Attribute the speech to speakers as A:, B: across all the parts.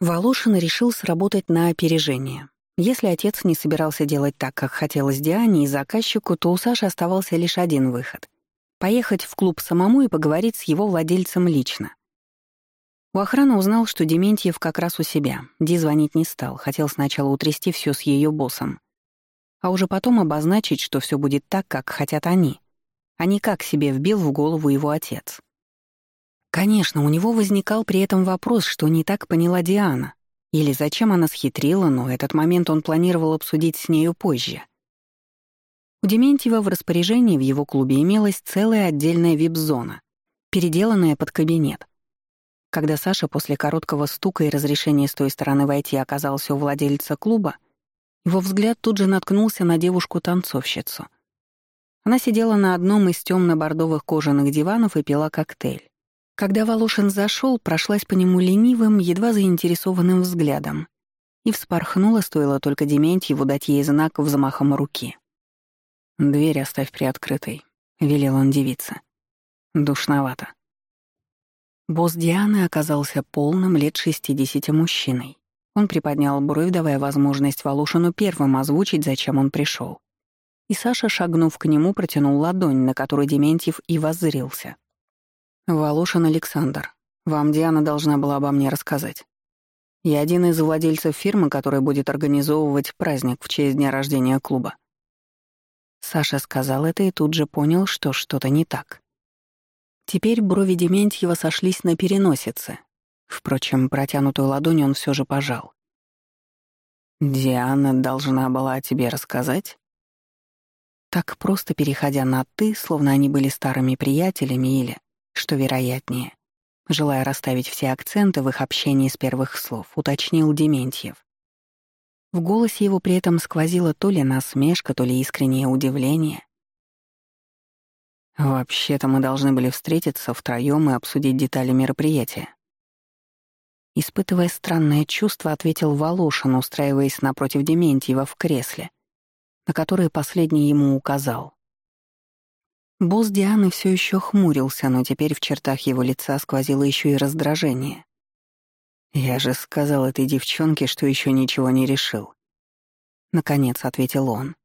A: Волошин решил сработать на опережение. Если отец не собирался делать так, как хотелось Диане и заказчику, то у Саши оставался лишь один выход — поехать в клуб самому и поговорить с его владельцем лично. У охраны узнал, что Дементьев как раз у себя. Ди звонить не стал, хотел сначала утрясти все с ее боссом. А уже потом обозначить, что все будет так, как хотят они, а не как себе вбил в голову его отец. Конечно, у него возникал при этом вопрос, что не так поняла Диана, или зачем она схитрила, но этот момент он планировал обсудить с нею позже. У Дементьева в распоряжении в его клубе имелась целая отдельная вип-зона, переделанная под кабинет. Когда Саша после короткого стука и разрешения с той стороны войти оказался у владельца клуба, его взгляд тут же наткнулся на девушку-танцовщицу. Она сидела на одном из темно-бордовых кожаных диванов и пила коктейль. Когда Волошин зашел, прошлась по нему ленивым, едва заинтересованным взглядом и вспорхнула, стоило только Дементьеву дать ей знак взмахом руки. «Дверь оставь приоткрытой», — велел он девице. «Душновато». Босс Дианы оказался полным лет шестидесяти мужчиной. Он приподнял бровь, давая возможность Волошину первым озвучить, зачем он пришел. И Саша, шагнув к нему, протянул ладонь, на которую Дементьев и воззрился. «Волошин Александр, вам Диана должна была обо мне рассказать. Я один из владельцев фирмы, которая будет организовывать праздник в честь дня рождения клуба». Саша сказал это и тут же понял, что что-то не так. Теперь брови Дементьева сошлись на переносице. Впрочем, протянутую ладонь он все же пожал. «Диана должна была о тебе рассказать?» Так просто переходя на «ты», словно они были старыми приятелями или что вероятнее. Желая расставить все акценты в их общении с первых слов, уточнил Дементьев. В голосе его при этом сквозило то ли насмешка, то ли искреннее удивление. «Вообще-то мы должны были встретиться втроём и обсудить детали мероприятия». Испытывая странное чувство, ответил Волошин, устраиваясь напротив Дементьева в кресле, на которое последний ему указал. Босс Дианы все еще хмурился, но теперь в чертах его лица сквозило еще и раздражение. «Я же сказал этой девчонке, что еще ничего не решил». Наконец ответил он.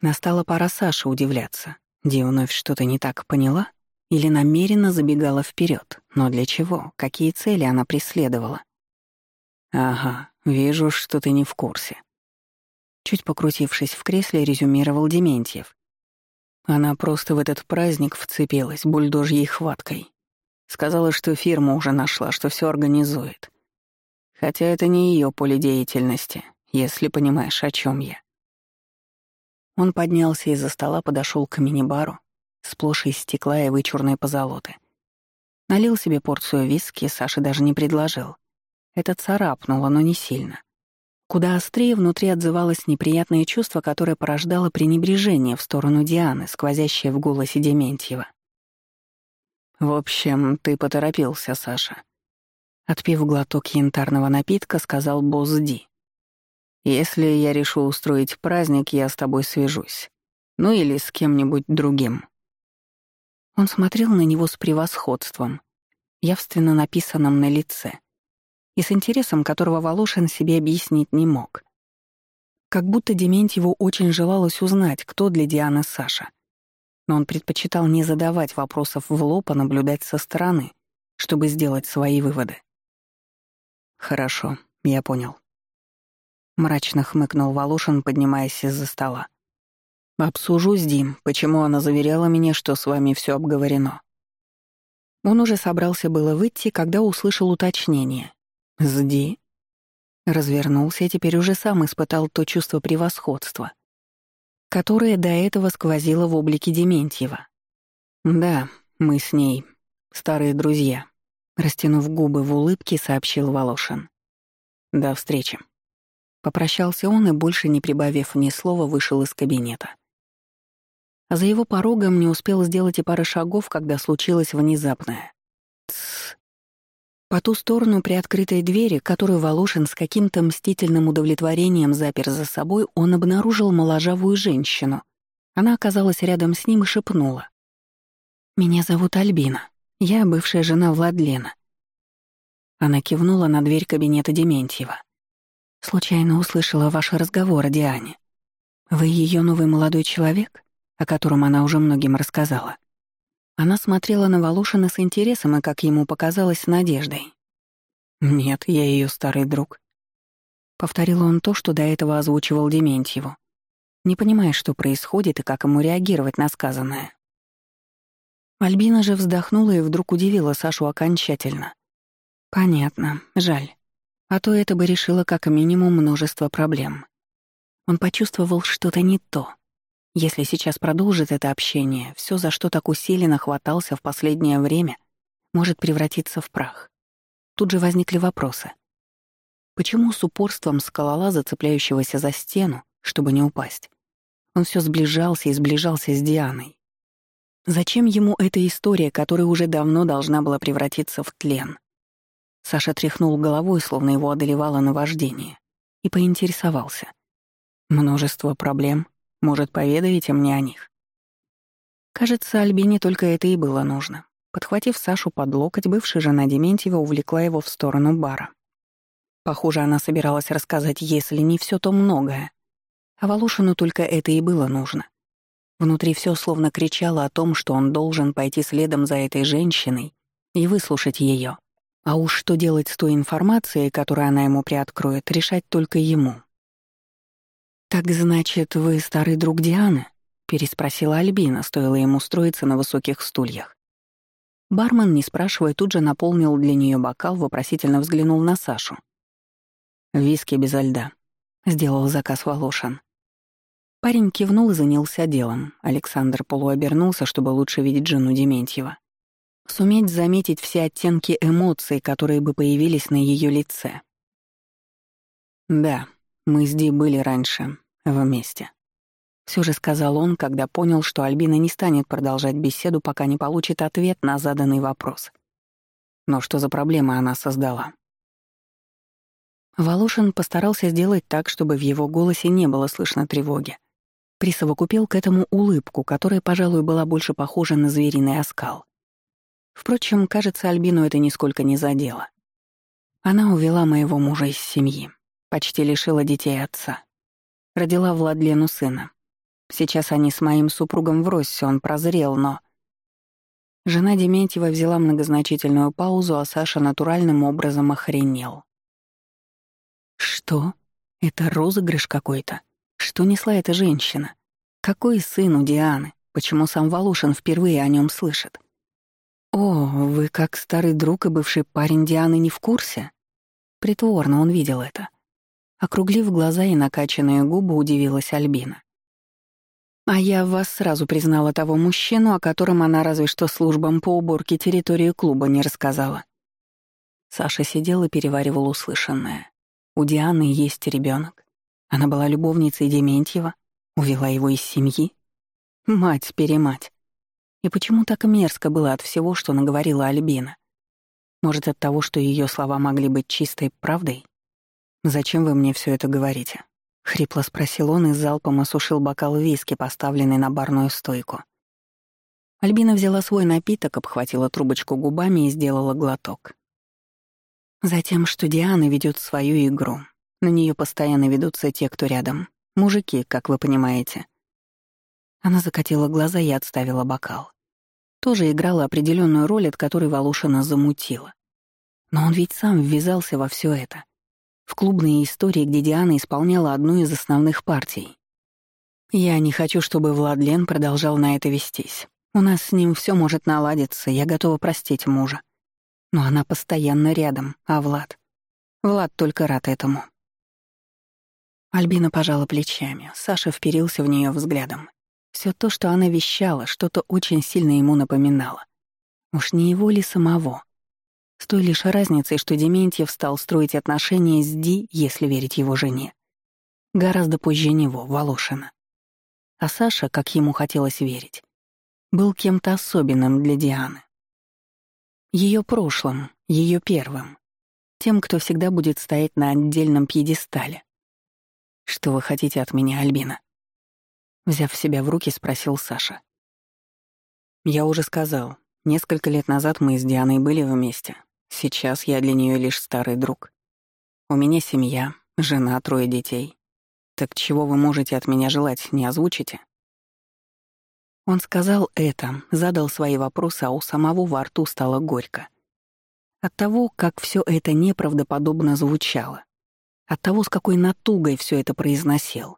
A: Настала пора Саше удивляться. Ди вновь что-то не так поняла или намеренно забегала вперед. Но для чего? Какие цели она преследовала? «Ага, вижу, что ты не в курсе». Чуть покрутившись в кресле, резюмировал Дементьев. Она просто в этот праздник вцепилась бульдожьей хваткой. Сказала, что фирма уже нашла, что все организует. Хотя это не ее поле деятельности, если понимаешь, о чем я. Он поднялся из-за стола, подошел к мини-бару, сплошь из стекла и вычурной позолоты. Налил себе порцию виски, Саша даже не предложил. Это царапнуло, но не сильно. Куда острее внутри отзывалось неприятное чувство, которое порождало пренебрежение в сторону Дианы, сквозящее в голосе Дементьева. «В общем, ты поторопился, Саша». Отпив глоток янтарного напитка, сказал босс Ди. «Если я решу устроить праздник, я с тобой свяжусь. Ну или с кем-нибудь другим». Он смотрел на него с превосходством, явственно написанным на лице — и с интересом, которого Волошин себе объяснить не мог. Как будто Дементьеву очень желалось узнать, кто для Дианы Саша. Но он предпочитал не задавать вопросов в лоб, а наблюдать со стороны, чтобы сделать свои выводы. «Хорошо, я понял». Мрачно хмыкнул Волошин, поднимаясь из-за стола. «Обсужу с Дим, почему она заверяла меня, что с вами все обговорено». Он уже собрался было выйти, когда услышал уточнение, «Сди». Развернулся теперь уже сам испытал то чувство превосходства, которое до этого сквозило в облике Дементьева. «Да, мы с ней старые друзья», — растянув губы в улыбке, сообщил Волошин. «До встречи». Попрощался он и, больше не прибавив ни слова, вышел из кабинета. За его порогом не успел сделать и пары шагов, когда случилось внезапное. «Тссс, по ту сторону приоткрытой двери, которую Волошин с каким-то мстительным удовлетворением запер за собой, он обнаружил моложавую женщину. Она оказалась рядом с ним и шепнула. «Меня зовут Альбина. Я бывшая жена Владлена». Она кивнула на дверь кабинета Дементьева. «Случайно услышала ваш разговор о Диане. Вы ее новый молодой человек, о котором она уже многим рассказала?» Она смотрела на Волошина с интересом и, как ему показалось, надеждой. «Нет, я ее старый друг». Повторил он то, что до этого озвучивал Дементьеву, не понимая, что происходит и как ему реагировать на сказанное. Альбина же вздохнула и вдруг удивила Сашу окончательно. «Понятно, жаль. А то это бы решило как минимум множество проблем». Он почувствовал что-то не то. Если сейчас продолжит это общение, все, за что так усиленно хватался в последнее время, может превратиться в прах. Тут же возникли вопросы. Почему с упорством скалолаза, цепляющегося за стену, чтобы не упасть, он все сближался и сближался с Дианой? Зачем ему эта история, которая уже давно должна была превратиться в тлен? Саша тряхнул головой, словно его одолевало наваждение, и поинтересовался. «Множество проблем. Может, поведаете мне о них?» Кажется, Альбине только это и было нужно. Подхватив Сашу под локоть, бывшая жена Дементьева увлекла его в сторону бара. Похоже, она собиралась рассказать, если не все, то многое. А Волошину только это и было нужно. Внутри все словно кричало о том, что он должен пойти следом за этой женщиной и выслушать ее. А уж что делать с той информацией, которую она ему приоткроет, решать только ему. «Так значит, вы старый друг Дианы?» — переспросила Альбина, стоило ему устроиться на высоких стульях. Бармен, не спрашивая, тут же наполнил для нее бокал, вопросительно взглянул на Сашу. «Виски без льда», — сделал заказ Волошин. Парень кивнул и занялся делом. Александр полуобернулся, чтобы лучше видеть жену Дементьева. Суметь заметить все оттенки эмоций, которые бы появились на ее лице. «Да, мы с Ди были раньше, вместе», — все же сказал он, когда понял, что Альбина не станет продолжать беседу, пока не получит ответ на заданный вопрос. Но что за проблема она создала? Волошин постарался сделать так, чтобы в его голосе не было слышно тревоги. Присовокупил к этому улыбку, которая, пожалуй, была больше похожа на звериный оскал. Впрочем, кажется, Альбину это нисколько не задело. Она увела моего мужа из семьи, почти лишила детей отца. Родила Владлену сына. Сейчас они с моим супругом врозь, он прозрел, но... Жена Дементьева взяла многозначительную паузу, а Саша натуральным образом охренел. Что? Это розыгрыш какой-то? Что несла эта женщина? Какой сын у Дианы? Почему сам Волошин впервые о нем слышит? «О, вы как старый друг и бывший парень Дианы не в курсе?» Притворно он видел это. Округлив глаза и накачанные губы, удивилась Альбина. «А я вас сразу признала того мужчину, о котором она разве что службам по уборке территории клуба не рассказала». Саша сидел и переваривал услышанное. У Дианы есть ребенок. Она была любовницей Дементьева, увела его из семьи. Мать-перемать. И почему так мерзко было от всего, что наговорила Альбина? Может, от того, что ее слова могли быть чистой правдой? «Зачем вы мне все это говорите?» — хрипло спросил он и залпом осушил бокал виски, поставленный на барную стойку. Альбина взяла свой напиток, обхватила трубочку губами и сделала глоток. Затем, что Диана ведет свою игру. На нее постоянно ведутся те, кто рядом. Мужики, как вы понимаете. Она закатила глаза и отставила бокал. Тоже играла определенную роль, от которой Волошина замутила. Но он ведь сам ввязался во все это. В клубные истории, где Диана исполняла одну из основных партий. Я не хочу, чтобы Владлен продолжал на это вестись. У нас с ним все может наладиться, я готова простить мужа. Но она постоянно рядом, а Влад? Влад только рад этому. Альбина пожала плечами, Саша вперился в нее взглядом. Все то, что она вещала, что-то очень сильно ему напоминало. Уж не его ли самого? С той лишь разницей, что Дементьев стал строить отношения с Ди, если верить его жене. Гораздо позже него, Волошина. А Саша, как ему хотелось верить, был кем-то особенным для Дианы. Ее прошлым, ее первым. Тем, кто всегда будет стоять на отдельном пьедестале. «Что вы хотите от меня, Альбина?» Взяв себя в руки, спросил Саша. «Я уже сказал, несколько лет назад мы с Дианой были вместе. Сейчас я для нее лишь старый друг. У меня семья, жена, трое детей. Так чего вы можете от меня желать, не озвучите?» Он сказал это, задал свои вопросы, а у самого во рту стало горько. От того, как все это неправдоподобно звучало. От того, с какой натугой все это произносил.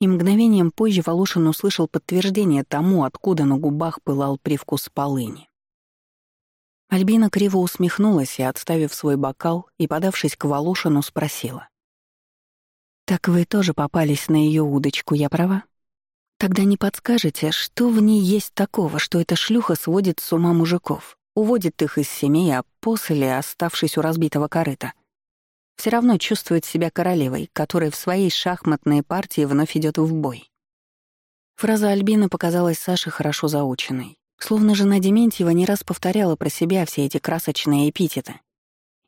A: И мгновением позже Волошин услышал подтверждение тому, откуда на губах пылал привкус полыни. Альбина криво усмехнулась и, отставив свой бокал и подавшись к Волошину, спросила. «Так вы тоже попались на ее удочку, я права? Тогда не подскажете, что в ней есть такого, что эта шлюха сводит с ума мужиков, уводит их из семей, а после, оставшись у разбитого корыта, все равно чувствует себя королевой, которая в своей шахматной партии вновь идет в бой?» Фраза Альбины показалась Саше хорошо заученной. Словно жена Дементьева не раз повторяла про себя все эти красочные эпитеты.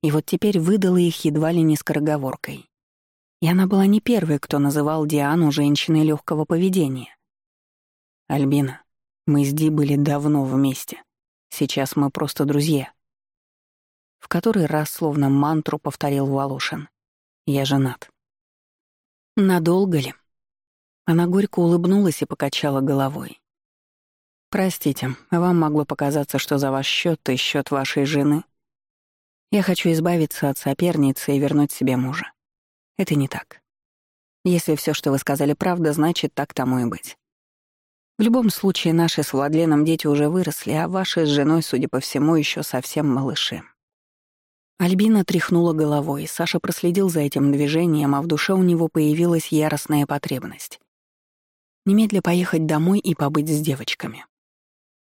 A: И вот теперь выдала их едва ли не скороговоркой. И она была не первой, кто называл Диану женщиной легкого поведения. «Альбина, мы с Ди были давно вместе. Сейчас мы просто друзья». В который раз словно мантру повторил Волошин. «Я женат». «Надолго ли?» Она горько улыбнулась и покачала головой. Простите, вам могло показаться, что за ваш счет и счет вашей жены. Я хочу избавиться от соперницы и вернуть себе мужа. Это не так. Если все, что вы сказали, правда, значит, так тому и быть. В любом случае, наши с Владленом дети уже выросли, а ваши с женой, судя по всему, еще совсем малыши. Альбина тряхнула головой, Саша проследил за этим движением, а в душе у него появилась яростная потребность. Немедля поехать домой и побыть с девочками.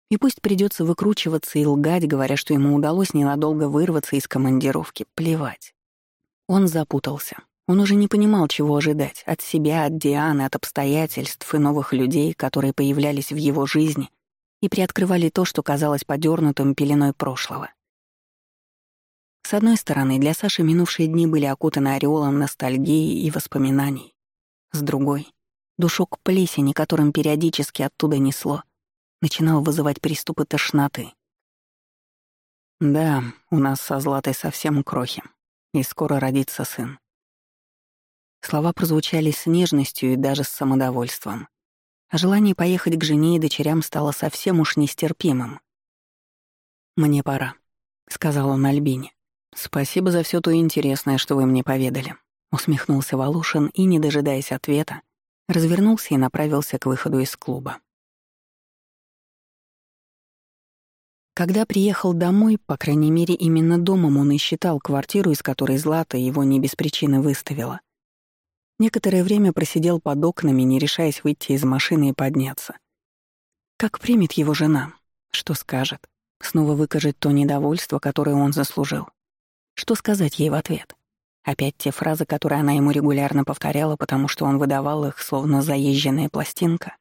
A: И пусть придется выкручиваться и лгать, говоря, что ему удалось ненадолго вырваться из командировки, плевать. Он запутался. Он уже не понимал, чего ожидать от себя, от Дианы, от обстоятельств и новых людей, которые появлялись в его жизни и приоткрывали то, что казалось подернутым пеленой прошлого. С одной стороны, для Саши минувшие дни были окутаны ореолом ностальгии и воспоминаний. С другой — душок плесени, которым периодически оттуда несло — начинал вызывать приступы тошноты. «Да, у нас со Златой совсем крохи, и скоро родится сын». Слова прозвучали с нежностью и даже с самодовольством. А желание поехать к жене и дочерям стало совсем уж нестерпимым. «Мне пора», — сказал он Альбине. «Спасибо за все то интересное, что вы мне поведали», — усмехнулся Волошин и, не дожидаясь ответа, развернулся и направился к выходу из клуба. Когда приехал домой, по крайней мере, именно домом он и считал квартиру, из которой Злата его не без причины выставила. Некоторое время просидел под окнами, не решаясь выйти из машины и подняться. Как примет его жена? Что скажет? Снова выкажет то недовольство, которое он заслужил. Что сказать ей в ответ? Опять те фразы, которые она ему регулярно повторяла, потому что он выдавал их, словно заезженная пластинка.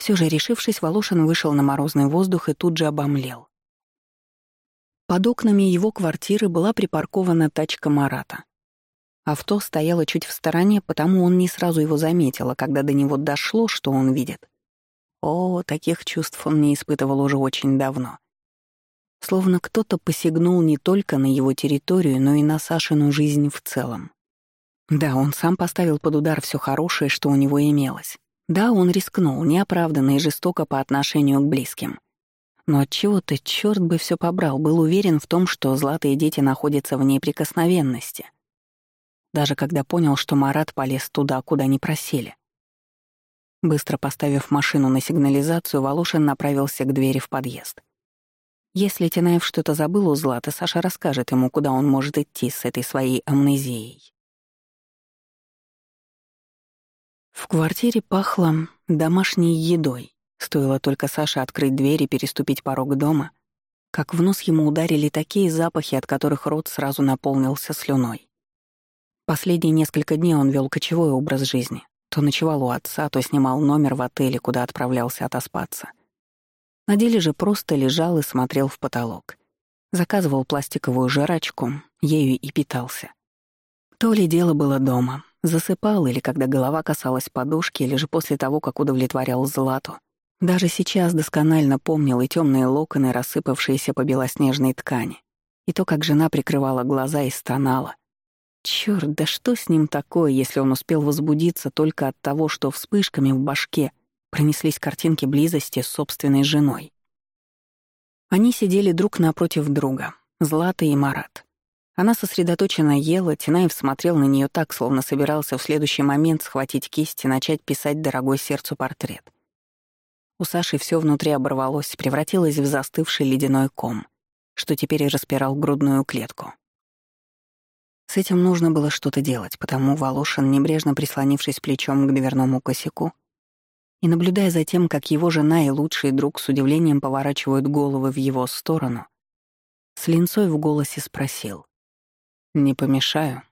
A: Все же, решившись, Волошин вышел на морозный воздух и тут же обомлел. Под окнами его квартиры была припаркована тачка Марата. Авто стояло чуть в стороне, потому он не сразу его заметил, а когда до него дошло, что он видит. О, таких чувств он не испытывал уже очень давно. Словно кто-то посягнул не только на его территорию, но и на Сашину жизнь в целом. Да, он сам поставил под удар все хорошее, что у него имелось. Да, он рискнул, неоправданно и жестоко по отношению к близким. Но отчего-то черт бы все побрал, был уверен в том, что златые дети находятся в неприкосновенности. Даже когда понял, что Марат полез туда, куда не просили. Быстро поставив машину на сигнализацию, Волошин направился к двери в подъезд. Если Тинаев что-то забыл у Златы, Саша расскажет ему, куда он может идти с этой своей амнезией. В квартире пахло домашней едой. Стоило только Саше открыть дверь и переступить порог дома, как в нос ему ударили такие запахи, от которых рот сразу наполнился слюной. Последние несколько дней он вел кочевой образ жизни. То ночевал у отца, то снимал номер в отеле, куда отправлялся отоспаться. На деле же просто лежал и смотрел в потолок. Заказывал пластиковую жрачку, ею и питался. То ли дело было дома, Засыпал или когда голова касалась подушки, или же после того, как удовлетворял Злату. Даже сейчас досконально помнил и темные локоны, рассыпавшиеся по белоснежной ткани, и то, как жена прикрывала глаза и стонала. Чёрт, да что с ним такое, если он успел возбудиться только от того, что вспышками в башке пронеслись картинки близости с собственной женой? Они сидели друг напротив друга, Злата и Марат. Она сосредоточенно ела, Тинаев смотрел на нее так, словно собирался в следующий момент схватить кисть и начать писать дорогой сердцу портрет. У Саши все внутри оборвалось, превратилось в застывший ледяной ком, что теперь распирал грудную клетку. С этим нужно было что-то делать, потому Волошин, небрежно прислонившись плечом к дверному косяку и наблюдая за тем, как его жена и лучший друг с удивлением поворачивают головы в его сторону, с линцой в голосе спросил. «Не помешаю?»